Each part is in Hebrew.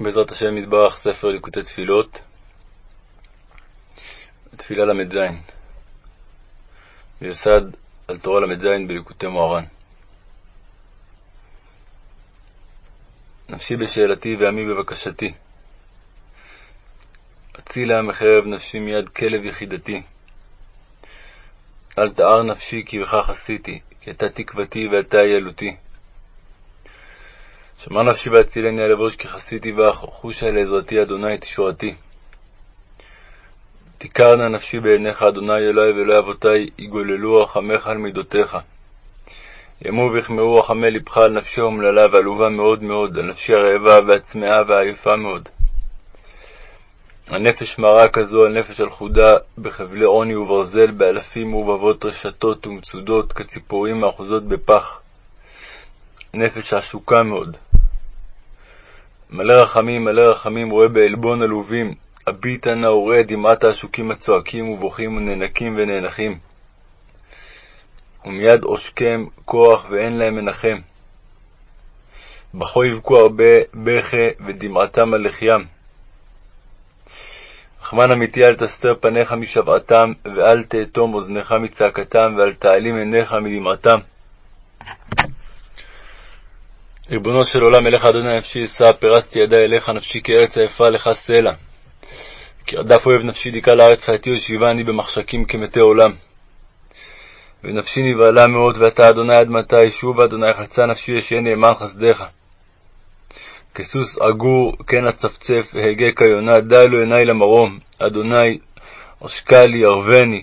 בעזרת השם יתברך, ספר ליקוטי תפילות, תפילה ל"ז, מיוסד על תורה ל"ז בליקוטי מוהר"ן. נפשי בשאלתי ועמי בבקשתי, הצילה מחרב נפשי מיד כלב יחידתי. אל תער נפשי כי בכך עשיתי, כי אתה תקוותי ואתה ילותי. שמר נפשי והצילני על אבוש כי חסיתי בך, חושה לעזרתי אדוני תשורתי. תיכרנה נפשי בעיניך, אדוני אלוהי ואלוהי אבותי, יגוללו רחמך על מידותיך. ימו ויחמרו רחמי לבך על נפשי אומללה ועלובה מאוד מאוד, על נפשי הרעבה והצמאה והעייפה מאוד. הנפש מרה כזו על נפש הלכודה, בחבלי עוני וברזל, באלפים ורבבות רשתות ומצודות, כציפורים מאחוזות בפח. נפש עשוקה מאוד. מלא רחמים, מלא רחמים, רואה בעלבון עלובים, הביטה נא וראה דמעת העשוקים הצועקים ובוכים ונאנקים ונאנחים. ומיד עושקם כוח ואין להם מנחם. בכו יבכו הרבה בכה ודמעתם על לחיים. רחמן אמיתי אל תסתר פניך משבעתם, ואל תאטום אוזנך מצעקתם, ואל תעלים עיניך מדמעתם. ריבונו של עולם, אליך אדוני נפשי אשא, פרסתי ידי אליך נפשי כארץ היפה לך סלע. כי רדף אוהב נפשי דיכה לארץ חייתי ישיבה אני במחשכים כמתי עולם. ונפשי נבהלה מאוד, ואתה אדוני עד מתי, שובה אדוני חלצה נפשי ישן נאמן חסדך. כסוס עגור כן אצפצף, והגה כיונה, די לו עיני למרום, אדוני עושקה לי, ערבני.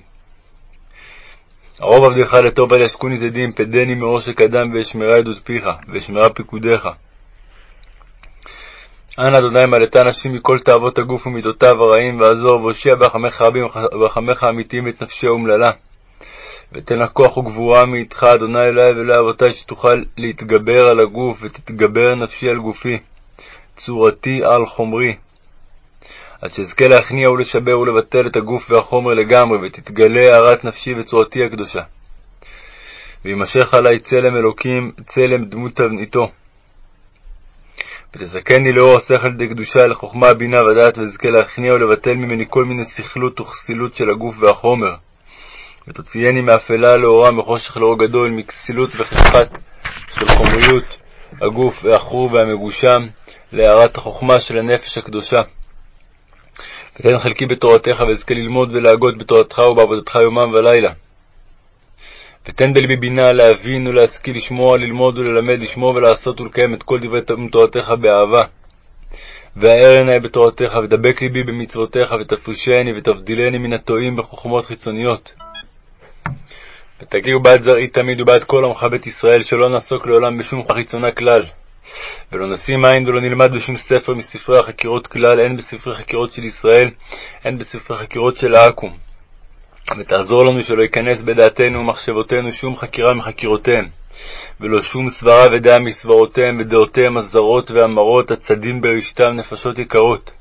ערוב עבדך לטוב אל ישכוני זדים, פדני מעושק אדם ואשמרה עדות פיך, ואשמרה פיקודיך. אנא אדוני מלאתה נפשי מכל תאוות הגוף ומידותיו הרעים, ועזור והושיע ברחמך רבים וברחמך האמיתיים את נפשי האומללה. ותן לה כוח וגבורה מאיתך, אדוני אלוהי ואלוהי אבותי, שתוכל להתגבר על הגוף, ותתגבר נפשי על גופי, צורתי על חומרי. עד שאזכה להכניע ולשבר ולבטל את הגוף והחומר לגמרי, ותתגלה הארת נפשי וצורתי הקדושה. וימשך עלי צלם אלוקים, צלם דמות תבניתו. ותזכני לאור השכל דקדושה לחוכמה, בינה ודעת, ואזכה להכניע ולבטל ממני כל מיני סכלות וכסילות של הגוף והחומר. ותוציאני מאפלה לאורה, מחושך לאור גדול, מכסילות וחשכת של חומריות הגוף והחור והמגושם, להארת החוכמה של הנפש הקדושה. ותן חלקי בתורתך, ואזכה ללמוד ולהגות בתורתך ובעבודתך יומם ולילה. ותן בלבי בינה להבין ולהשכיל לשמוע, ללמוד וללמד, לשמור ולעשות ולקיים את כל דברי תורתך באהבה. והאר עיני בתורתך, ודבק ליבי במצוותיך, ותפרישני ותבדילני מן הטועים בחוכמות חיצוניות. ותגיעו בעד זרעי תמיד ובעד כל עמך בית ישראל, שלא נעסוק לעולם בשום חיצונה כלל. ולא נשים עין ולא נלמד בשום ספר מספרי החקירות כלל, הן בספרי חקירות של ישראל, הן בספרי חקירות של העכו"ם. ותעזור לנו שלא ייכנס בדעתנו ומחשבותינו שום חקירה מחקירותיהם, ולא שום סברה ודעה מסברותיהם ודעותיהם הזרות והמרות, הצדים ברשתם נפשות יקרות.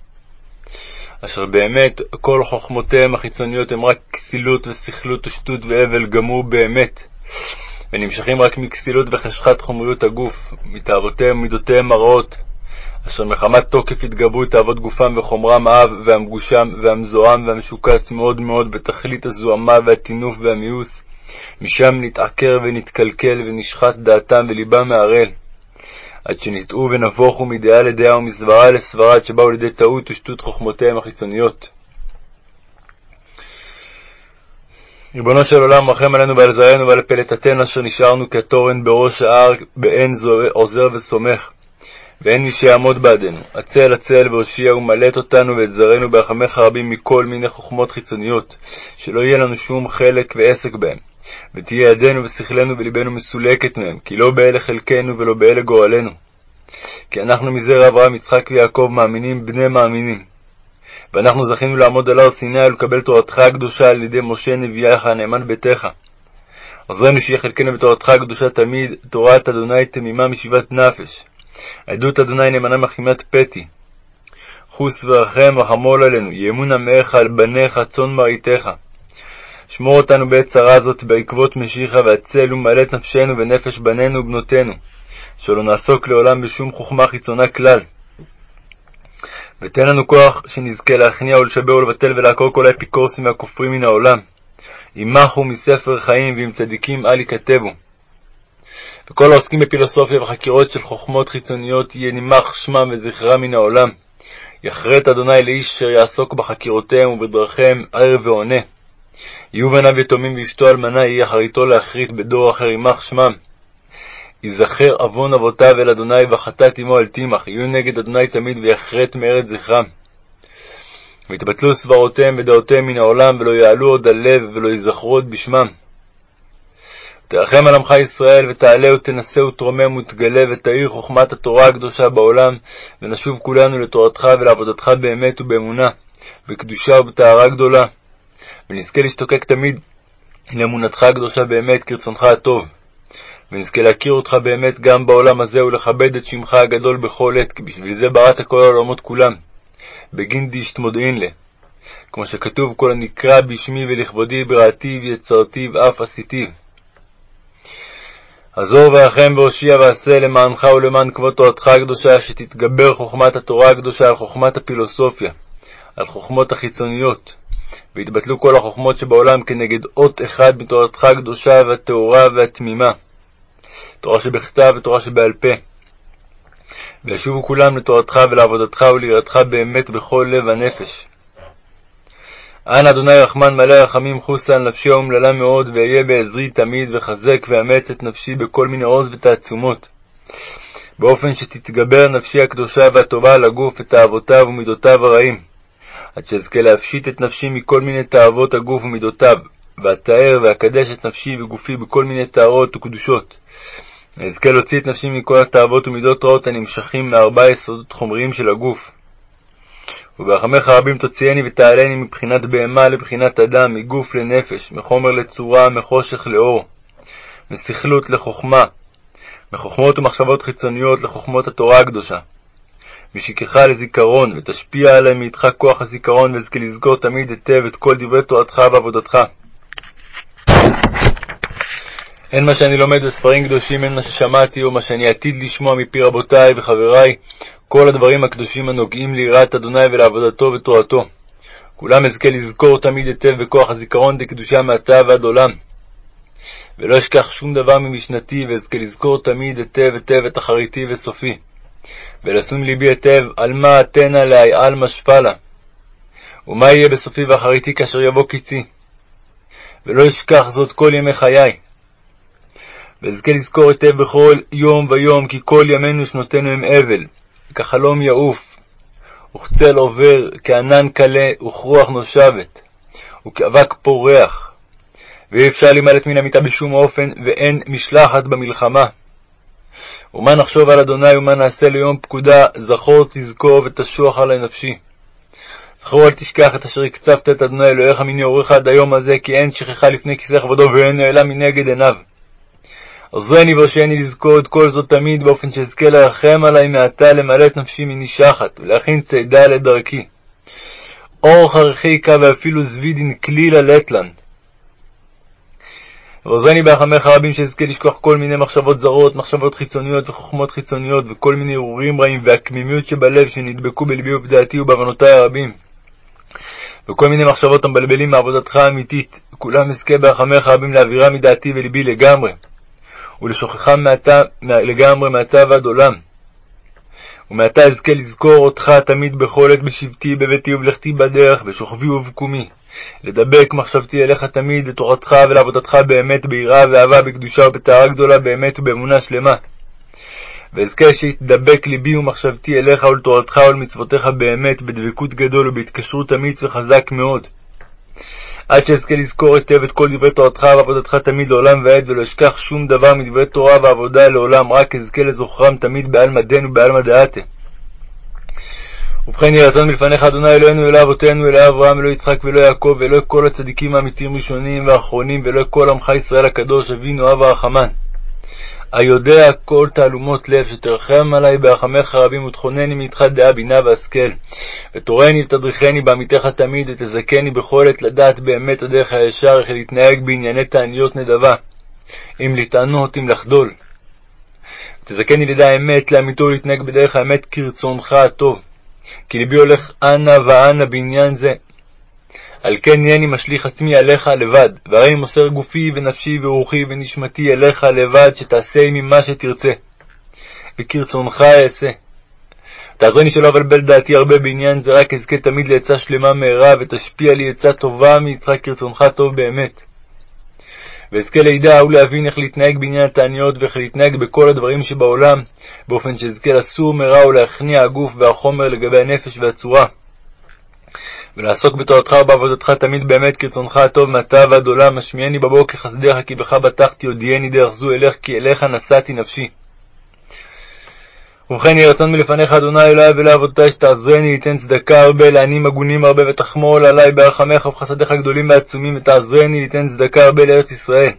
אשר באמת כל חוכמותיהם החיצוניות הם רק כסילות וסכלות ושטות והבל גמור באמת, ונמשכים רק מכסילות וחשכת חומריות הגוף, מתאוותיהם ומידותיהם הרעות, אשר מחמת תוקף התגברו תאוות גופם וחומרם האב והמגושם והמזוהם והמשוקץ מאוד מאוד בתכלית הזוהמה והטינוף והמיאוס, משם נתעקר ונתקלקל ונשחט דעתם וליבם מערל. עד שנטעו ונבוכו מדעה לדעה ומסברה לסברה, עד שבאו לידי טעות ושטות חוכמותיהם החיצוניות. ריבונו של עולם, רחם עלינו ועל זרענו ועל פלטתנו אשר נשארנו כתורן בראש ההר, באין עוזר וסומך, ואין מי שיעמוד בעדנו. הצל הצל והושיע ומלט אותנו ואת זרענו ברחמך רבים מכל מיני חוכמות חיצוניות, שלא יהיה לנו שום חלק ועסק בהם. ותהיה ידנו ושכלנו ולבנו מסולקת מהם, כי לא באלה חלקנו ולא באלה גורלנו. כי אנחנו מזרע אברהם, יצחק ויעקב מאמינים, בני מאמינים. ואנחנו זכינו לעמוד על הר סיני ולקבל תורתך הקדושה על ידי משה נביאך, נאמן ביתך. עזרנו שיהיה חלקנו בתורתך הקדושה תמיד, תורת אדוני תמימה משיבת נפש. עדות אדוני נאמנה מחימת פתי. חוס ורחם רחמול עלינו, יאמון עמך על בניך, צאן מרעיתך. שמור אותנו בעת צרה זאת בעקבות משיחה, והצל ומלא את נפשנו ונפש בנינו ובנותינו, שלא נעסוק לעולם בשום חוכמה חיצונה כלל. ותן לנו כוח שנזכה להכניע ולשבר ולבטל ולעקור כל האפיקורסים והכופרים מן העולם. ימחו מספר חיים ועם צדיקים אל ייכתבו. וכל העוסקים בפילוסופיה וחקירות של חוכמות חיצוניות יהיה נמח שמם וזכרם מן העולם. יחרט אדוני לאיש אשר יעסוק בחקירותיהם ובדרכיהם ערב ועונה. יהיו בניו יתומים ואשתו אלמנה, יהיה אחריתו להחריט בדור אחר ימח שמם. ייזכר עוון אבותיו אל אדוני וחטאת עמו אל תימח, יהיו נגד אדוני תמיד ויחרט מארץ זכרם. ויתבטלו סברותיהם ודעותיהם מן העולם, ולא יעלו עוד על לב, ולא ייזכרו עוד בשמם. תרחם על עמך ישראל, ותעלה ותנסה ותרומם ותגלה, ותאיר חוכמת התורה הקדושה בעולם, ונשוב כולנו לתורתך ולעבודתך באמת ובאמונה, בקדושה ובטהרה גדולה. ונזכה להשתוקק תמיד לאמונתך הקדושה באמת, כרצונך הטוב. ונזכה להכיר אותך באמת גם בעולם הזה, ולכבד את שמך הגדול בכל עת, כי בשביל זה בראת כל העולמות כולם. בגין דישתמודעין לה. כמו שכתוב, כל הנקרא בשמי ולכבודי בראתיו יצרתיו אף עשיתיו. עזור ורחם והושיע ועשה למענך ולמען כבוד תורתך הקדושה, שתתגבר חוכמת התורה הקדושה על חוכמת הפילוסופיה, על חוכמות החיצוניות, ויתבטלו כל החוכמות שבעולם כנגד אות אחד מתורתך הקדושה והטהורה והתמימה, תורה שבכתב ותורה שבעל פה. וישובו כולם לתורתך ולעבודתך וליראתך באמת בכל לב הנפש. אנא אדוני רחמן מלא רחמים חוסה על נפשי האומללה מאוד, ואהיה בעזרי תמיד, וחזק ואמץ את נפשי בכל מיני עוז ותעצומות, באופן שתתגבר נפשי הקדושה והטובה על הגוף ותאוותיו ומידותיו הרעים, עד שאזכה להפשיט את נפשי מכל מיני תאוות הגוף ומידותיו, ואתאר ואקדש את נפשי וגופי בכל מיני טהרות וקדושות. אזכה להוציא את נפשי מכל התאוות ומידות רעות הנמשכים מארבעה יסודות חומריים של הגוף. וברחמך רבים תוציאני ותעלני מבחינת בהמה לבחינת אדם, מגוף לנפש, מחומר לצורה, מחושך לאור, מסכלות לחוכמה, מחוכמות ומחשבות חיצוניות לחוכמות התורה הקדושה. משכחה לזיכרון, ותשפיע עליהם מאיתך כוח הזיכרון, ואזכה לזכור תמיד היטב את כל דברי תורתך ועבודתך. הן מה שאני לומד בספרים קדושים, הן מה ששמעתי, או מה שאני עתיד לשמוע מפי רבותי וחברי, כל הדברים הקדושים הנוגעים ליראת אדוני ולעבודתו ותורתו. כולם אזכה לזכור תמיד היטב בכוח הזיכרון דקדושה מעתה ועד עולם. ולא אשכח שום דבר ממשנתי, ואזכה לזכור תמיד היטב היטב את אחריתי וסופי. ולשום ליבי היטב על מה אתנה עלי עלמא שפלה. ומה יהיה בסופי ואחריתי כאשר יבוא קצי. ולא אשכח זאת כל ימי חיי. ואזכה לזכור היטב בכל יום ויום, כי כל ימינו שנותינו הם אבל, כחלום יעוף, וכצל עובר, כענן קלה, וכרוח נושבת, וכאבק פורח, ואי אפשר להימלט מן המיטה בשום אופן, ואין משלחת במלחמה. ומה נחשוב על אדוני ומה נעשה ליום פקודה, זכור תזכור ותשוח עלי נפשי. זכור אל תשכח את אשר הקצבת את אדוני אלוהיך מנעוריך עד היום הזה, כי אין שכחה לפני כיסא כבודו ואין נעלם מנגד עיניו. עוזרני והושעני לזכור את כל זאת תמיד, באופן שאזכה לרחם עלי מעתה למלא את נפשי מנישחת, ולהכין צידה לדרכי. אור חריחיקה ואפילו זבידין כלילה לטלנד. ועוזרני בהחמך רבים שאזכה לשכוח כל מיני מחשבות זרות, מחשבות חיצוניות וחוכמות חיצוניות, וכל מיני ערעורים רעים, והקמימיות שבלב שנדבקו בלבי ובדעתי ובעוונותי הרבים. וכל מיני מחשבות המבלבלים מעבודתך האמיתית, וכולם אזכה בהחמך רבים להעבירה מדעתי ולבי לגמרי. ולשוכחם מעתה, לגמרי מעתה ועד עולם. ומעתה אזכה לזכור אותך תמיד בכל עת בשבתי, בביתי ובלכתי בדרך, בשוכבי ובקומי. לדבק מחשבתי אליך תמיד, לתורתך ולעבודתך באמת, ביראה ואהבה, בקדושה ובטהרה גדולה, באמת ובאמונה שלמה. ואזכה שיתדבק ליבי ומחשבתי אליך ולתורתך ולמצוותיך באמת, בדבקות גדול ובהתקשרות אמיץ וחזק מאוד. עד שאזכה לזכור היטב את כל דברי תורתך ועבודתך תמיד לעולם ועד, ולא אשכח שום דבר מדברי תורה ועבודה לעולם, רק אזכה לזוכרם תמיד בעלמא דין ובעלמא דעתה. ובכן יהי רצון מלפניך, אדוני אלוהינו, אלוהי אבותינו, אלוהי אברהם, אלוהי יצחק ואלוהי יעקב, ואלוהי כל הצדיקים האמיתיים ראשונים ואחרונים, ואלוהי כל עמך ישראל הקדוש, אבינו אב הרחמן. היודע כל תעלומות לב, שתרחם עלי ברחמך רבים, ותכונני מאיתך דעה בינה והשכל. ותורני ותדריכני בעמיתך תמיד, ותזכני בכל עת לדעת באמת הדרך הישר, איך להתנהג בענייני תעניות נדבה, אם לטענות, אם לחדול. ותזכני לדע אמת, לאמיתו ולהתנהג בדרך האמת כרצונך הטוב. כי ליבי הולך אנה ואנה בעניין זה. על כן נהייני משליך עצמי עליך לבד, והרי מוסר גופי ונפשי ורוחי ונשמתי אליך לבד, שתעשה עמי מה שתרצה. וכרצונך אעשה. תעזרני שלא אבלבל דעתי הרבה בעניין זה, רק אזכה תמיד לעצה שלמה מהרה, ותשפיע לי עצה טובה מאיתך כרצונך טוב באמת. ואזכה לידע ולהבין איך להתנהג בעניין התעניות ואיך להתנהג בכל הדברים שבעולם, באופן שאזכה לסור מרע ולהכניע הגוף והחומר לגבי הנפש והצורה. ולעסוק בתורתך ובעבודתך תמיד באמת כרצונך הטוב מעתה ועד עולם, משמיעני בבוקר חסדיך כי בך בטחתי, הודיעני דרך זו אלך, כי אליך נשאתי נפשי. ובכן יהי רצון מלפניך, אדוני אלוהי ולאבותי, שתעזרני, ליתן צדקה הרבה, לעניים הגונים הרבה, ותחמול עלי ברחמך ובחסדיך גדולים ועצומים, ותעזרני ליתן צדקה הרבה לארץ ישראל,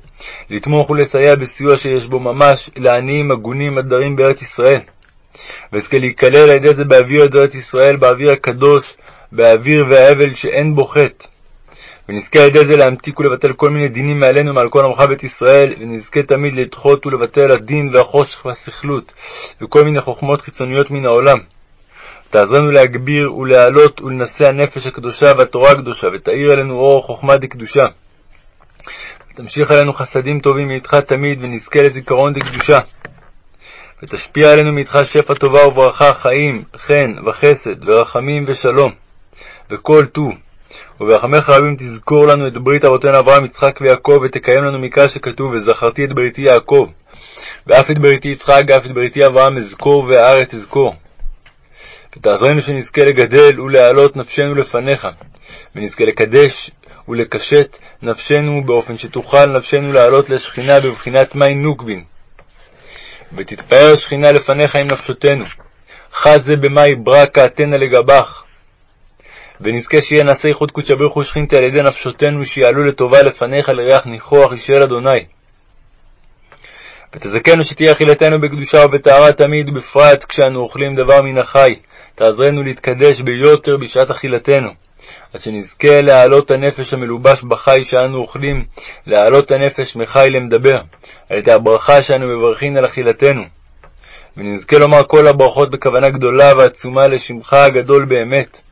לתמוך ולסייע בסיוע שיש בו ממש, לעניים הגונים הדרים בארץ ישראל. ואזכה להיכלל על ידי זה באוויר את ארץ ישראל, באוויר הקדוש, באוויר והאבל שאין בו חטא. ונזכה על ידי זה להמתיק ולבטל כל מיני דינים מעלינו מעל כל עמך בית ישראל, ונזכה תמיד לדחות ולבטל הדין והחושך והסכלות, וכל מיני חוכמות חיצוניות מן העולם. תעזרנו להגביר ולהעלות ולנשא הנפש הקדושה והתורה הקדושה, ותאיר עלינו אור חוכמה דקדושה. ותמשיך עלינו חסדים טובים מאיתך תמיד, ונזכה לזיכרון דקדושה. ותשפיע עלינו מאיתך שפע טובה וברכה, חיים, חן וחסד ורחמים ושלום, וכל טוב. וברחמך רבים תזכור לנו את ברית אבותינו אברהם, יצחק ויעקב, ותקיים לנו מקרא שכתוב, וזכרתי את בריתי יעקב, ואף את בריתי יצחק, ואף את בריתי אברהם אזכור, והארץ אזכור. ותעזרנו שנזכה לגדל ולהעלות נפשנו לפניך, ונזכה לקדש ולקשט נפשנו באופן שתוכל נפשנו לעלות לשכינה בבחינת מי נוקבין. ותתפאר שכינה לפניך עם נפשותנו. חזה במאי ברכה תנא לגבך. ונזכה שיהיה נעשה ייחוד קודשא בריך הוא שכינתי על ידי נפשותנו, שיעלו לטובה לפניך לריח ניחוח ישאל אדוני. ותזכנו שתהיה אכילתנו בקדושה ובטהרה תמיד, ובפרט כשאנו אוכלים דבר מן החי. תעזרנו להתקדש ביותר בשעת אכילתנו. עד שנזכה להעלות הנפש המלובש בחי שאנו אוכלים, להעלות הנפש מחי למדבר, על ידי הברכה שאנו מברכים על אכילתנו. ונזכה לומר כל הברכות בכוונה גדולה ועצומה לשמך הגדול באמת.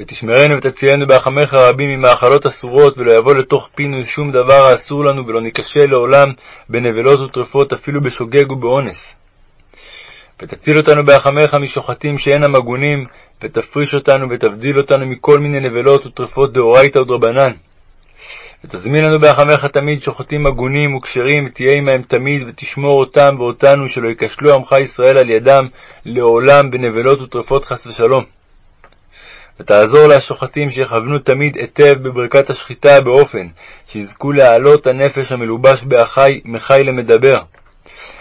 ותשמרנו ותצילנו בהחמך רבים ממאכלות אסורות, ולא יבוא לתוך פינו שום דבר האסור לנו, ולא ניכשל לעולם בנבלות וטרפות, אפילו בשוגג ובאונס. ותציל אותנו בהחמך משוחטים שאינם הגונים, ותפריש אותנו ותבדיל אותנו מכל מיני נבלות וטרפות דאורייתא ודרבנן. ותזמין לנו בהחמך תמיד שוחטים הגונים וכשרים, ותהיה עמהם תמיד, ותשמור אותם ואותנו, שלא ייכשלו עמך ישראל על ידם לעולם בנבלות וטרפות חס ושלום. ותעזור לשוחטים שיכוונו תמיד היטב בברכת השחיטה באופן שיזכו להעלות הנפש המלובש באחי מחי למדבר,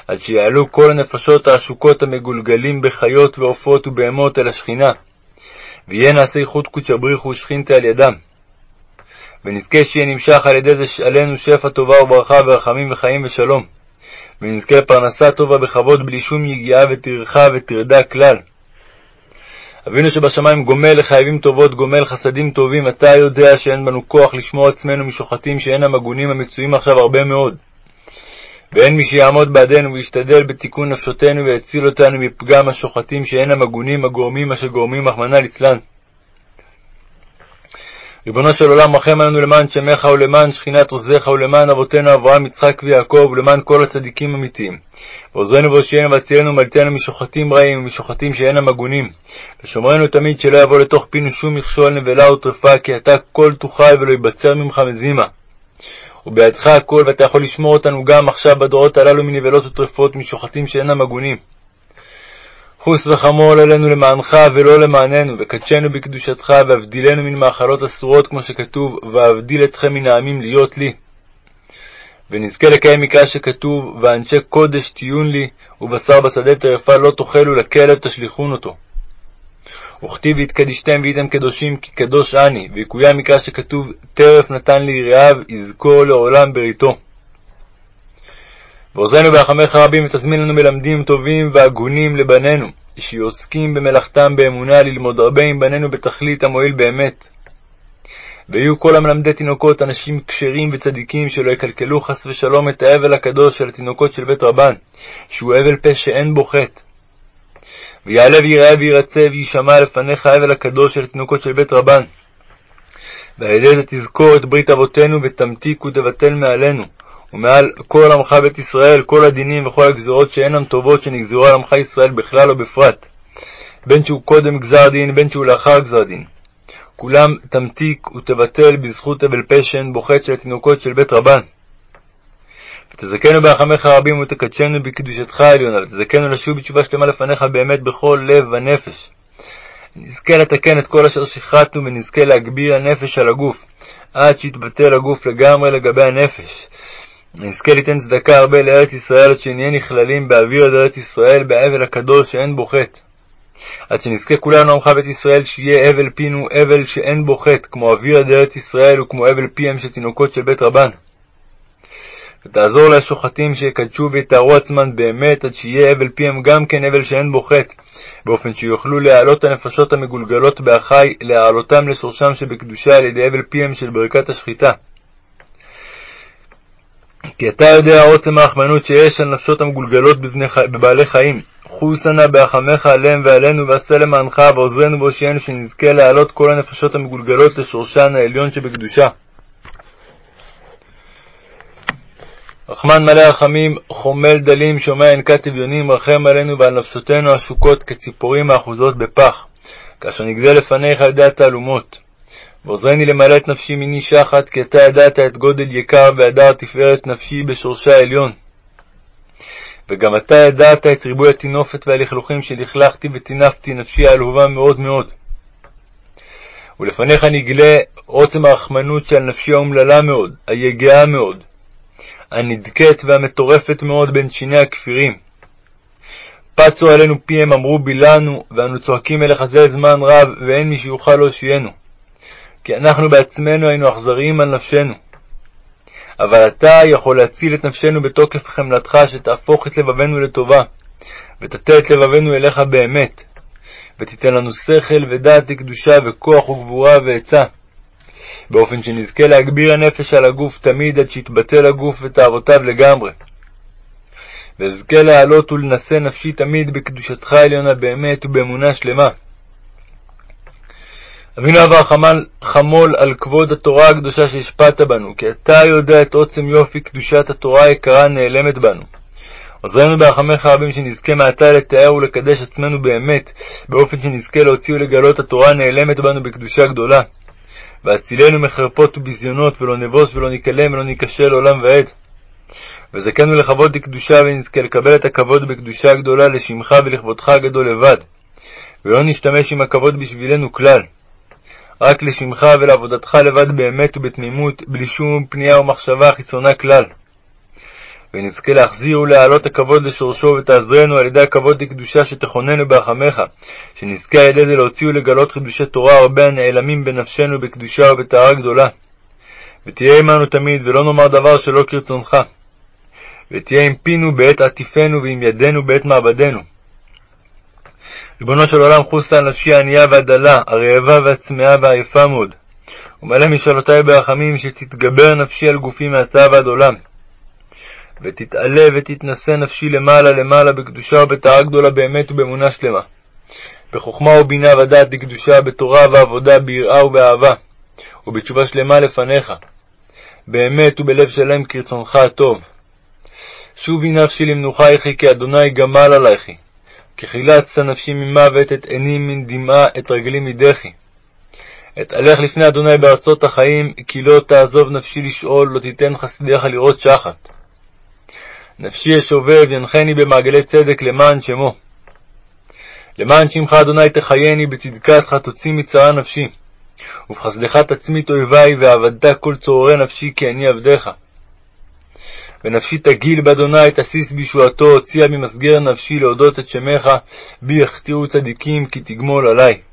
עד שיעלו כל הנפשות העשוקות המגולגלים בחיות ועופות ובהמות אל השכינה, ויהיה נעשה איחוד קודשא בריך ושכינתה על ידם. ונזכה שיהיה נמשך על ידי זה עלינו שפע טובה וברכה ורחמים וחיים ושלום. ונזכה לפרנסה טובה בכבוד בלי שום יגיעה וטרחה וטרדה כלל. אבינו שבשמיים גומל לחייבים טובות, גומל חסדים טובים, אתה יודע שאין בנו כוח לשמור עצמנו משוחטים שאינם הגונים המצויים עכשיו הרבה מאוד. ואין מי שיעמוד בעדנו וישתדל בתיקון נפשותינו ויציל אותנו מפגם השוחטים שאינם הגונים הגורמים אשר גורמים רחמנא ליצלן. ריבונו של עולם, רחם עלינו למען שמך ולמען שכינת עוזיך ולמען אבותינו אברהם, יצחק ויעקב ולמען כל הצדיקים האמיתיים. ועוזרנו והושיענו והצילנו ומלטנו משוחטים רעים ומשוחטים שאינם הגונים. ושומרנו תמיד שלא יבוא לתוך פינו שום מכשול נבלה וטרפה, כי אתה כל תוכל ולא יבצר ממך מזימה. ובידך הכל, ואתה יכול לשמור אותנו גם עכשיו בדורות הללו מנבלות וטרפות, משוחטים שאינם הגונים. חוס וחמול עלינו למענך ולא למעננו, וקדשנו בקדושתך, והבדילנו מן מאכלות אסורות, כמו שכתוב, ואבדיל אתכם מן העמים להיות לי. ונזכה לקיים מקרא שכתוב, ואנשי קודש תהיון לי, ובשר בשדה טרפה לא תאכלו, לכלב תשליכון אותו. וכתיב והתקדישתם והייתם קדושים, כי קדוש אני, ויקוים מקרא שכתוב, טרף נתן לי יראיו, יזכור לעולם בריתו. ועוזרנו ברחמך רבים ותזמין לנו מלמדים טובים והגונים לבנינו, שעוסקים במלאכתם באמונה ללמוד הרבה עם בנינו בתכלית המועיל באמת. ויהיו כל המלמדי תינוקות אנשים כשרים וצדיקים שלא יקלקלו חס ושלום את האבל הקדוש של התינוקות של בית רבן, שהוא אבל פה שאין בו חטא. ויעלה ויראה וירצה ויישמע לפניך הבל הקדוש של התינוקות של בית רבן. ועל ידי זה תזכור את ברית אבותינו ותמתיק ותבטל מעלינו, ומעל כל עמך בית ישראל כל הדינים וכל הגזרות שאינן טובות שנגזרו על עמך ישראל בכלל או בפרט, בין שהוא קודם גזר דין בין שהוא לאחר גזר דין. כולם תמתיק ותבטל בזכות אבל פשן בוחת של התינוקות של בית רבן. ותזכנו ברחמך רבים ותקדשנו בקדושתך העליונה, ותזכנו לשוב בתשובה שלמה לפניך באמת בכל לב ונפש. נזכה לתקן את כל אשר שחטנו ונזכה להגביר הנפש על הגוף, עד שיתבטל הגוף לגמרי לגבי הנפש. נזכה ליתן צדקה הרבה לארץ ישראל, עד שנהיה נכללים באוויר עד ארץ ישראל, באבל הקדוש שאין בו חטא. עד שנזכה כולנו עמך בית ישראל, שיהיה אבל פינו אבל שאין בו חטא, כמו אוויר עד ארץ ישראל וכמו אבל פיהם של תינוקות של בית רבן. ותעזור לשוחטים שיקדשו ויתארו עצמן באמת, עד שיהיה אבל פיהם גם כן אבל שאין בו חטא, באופן שיוכלו להעלות הנפשות המגולגלות באחי, להעלותם לשורשם שבקדושה על ידי אבל פיהם של ברכת השחיטה. כי אתה יודע עוצם הרחמנות שיש על נפשות המגולגלות בבעלי חיים. חוסה נא ברחמך עליהם ועלינו, ועשה למענך, ועוזרנו והושיענו, שנזכה להעלות כל הנפשות המגולגלות לשורשן העליון שבקדושה. רחמן מלא רחמים, חומל דלים, שומע ענקת אביונים, רחם עלינו ועל נפשותינו השוקות כציפורים האחוזות בפח, כאשר נגלה לפניך ידי התעלומות. ועוזרני למלא את נפשי מיני שחת, כי אתה ידעת את גודל יקר והדר תפארת נפשי בשורשי העליון. וגם אתה ידעת את ריבוי הטינופת והלכלוכים שלכלכתי וטינפתי נפשי האהובה מאוד מאוד. ולפניך נגלה עוצם הרחמנות שעל נפשי האומללה מאוד, היגעה מאוד, הנדכאת והמטורפת מאוד בין שיני הכפירים. פצו עלינו פיהם, אמרו בילנו, ואנו צועקים אליך זה זמן רב, ואין מי שיוכל להושיענו. כי אנחנו בעצמנו היינו אכזריים על נפשנו. אבל אתה יכול להציל את נפשנו בתוקף חמלתך, שתהפוך את לבבנו לטובה, ותטה את לבבנו אליך באמת, ותיתן לנו שכל ודעת לקדושה וכוח וגבורה ועצה, באופן שנזכה להגביר הנפש על הגוף תמיד עד שיתבטל הגוף ותאוותיו לגמרי. ואזכה להעלות ולנשא נפשי תמיד בקדושתך העליונה באמת ובאמונה שלמה. אבינו אב הרחמן חמול על כבוד התורה הקדושה שהשפעת בנו, כי אתה יודע את עוצם יופי קדושת התורה היקרה הנעלמת בנו. עוזרנו ברחמך רבים שנזכה מעתה לתאר ולקדש עצמנו באמת, באופן שנזכה להוציא ולגלות התורה הנעלמת בנו בקדושה גדולה. והצילנו מחרפות וביזיונות, ולא נבוש ולא ניכלם ולא ניכשל לעולם ועד. וזכנו לכבוד לקדושה, ונזכה לקבל את הכבוד בקדושה הגדולה לשמך ולכבודך הגדול לבד, ולא נשתמש עם הכבוד בשבילנו כלל. רק לשמך ולעבודתך לבד באמת ובתמימות, בלי שום פנייה ומחשבה חיצונה כלל. ונזכה להחזיר ולהעלות הכבוד לשורשו, ותעזרנו על ידי הכבוד לקדושה שתכוננו ברחמך, שנזכה על ידי זה להוציא ולגלות חידושי תורה הרבה הנעלמים בנפשנו בקדושה ובטהרה גדולה. ותהיה עמנו תמיד, ולא נאמר דבר שלא כרצונך. ותהיה עם פינו בעת עטיפנו, ועם ידינו בעת מעבדנו. ריבונו של עולם, חוסה על נפשי הענייה והדלה, הרעבה והצמאה והעייפה מאוד. ומלא משאלותי ברחמים, שתתגבר נפשי על גופי מעתה ועד עולם. ותתעלה ותתנשא נפשי למעלה למעלה בקדושה ובטהרה גדולה באמת ובאמונה שלמה. בחוכמה ובינה ודעת לקדושה, בתורה ועבודה, ביראה ובאהבה, ובתשובה שלמה לפניך, באמת ובלב שלם כרצונך הטוב. שובי נפשי למנוחייכי, כי אדוני גמל עלייכי. כי חילצת נפשי ממוות, את עיני מן דמעה, את רגלי מדחי. אתהלך לפני אדוני בארצות החיים, כי לא תעזוב נפשי לשאול, לא תיתן חסידיך לראות שחת. נפשי אשובב, ינחני במעגלי צדק למען שמו. למען שמך אדוני תחייני, בצדקתך תוציא מצרה נפשי. ובחסדך תצמית אויבי, ועבדת כל צוררי נפשי, כי אני עבדך. ונפשי תגיל באדוני, תסיס בישועתו, הוציאה ממסגר נפשי להודות את שמך, בי יחטיאו צדיקים, כי תגמול עלי.